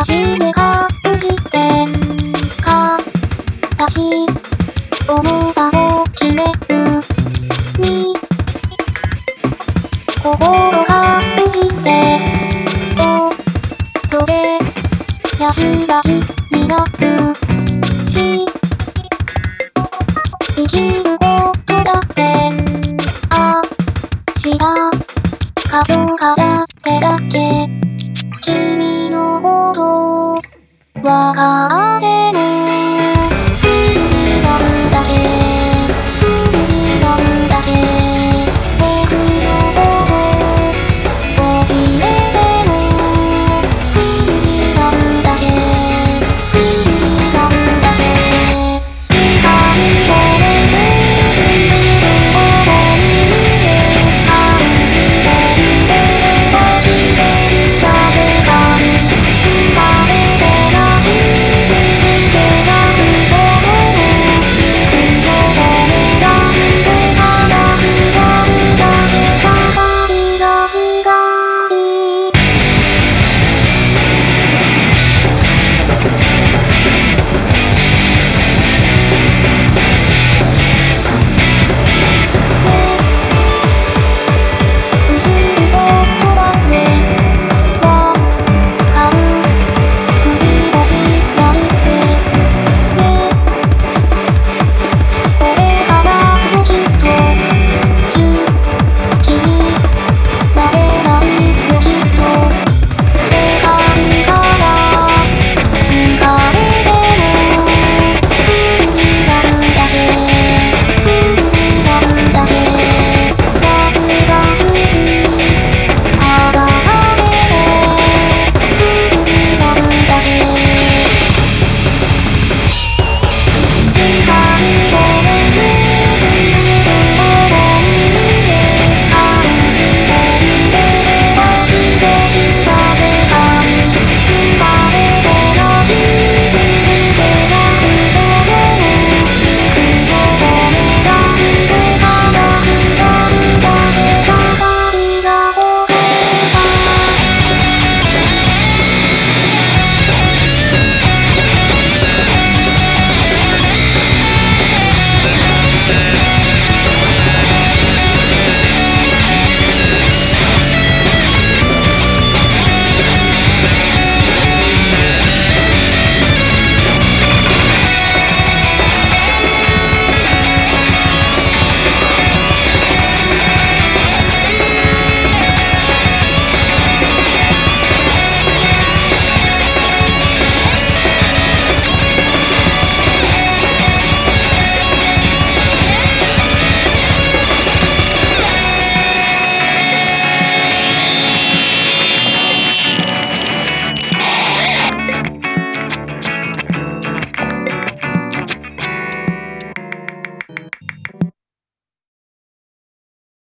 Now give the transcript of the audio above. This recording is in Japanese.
足で感じて形重さを決めるに心感じておそれ安らぎになるし生きるわか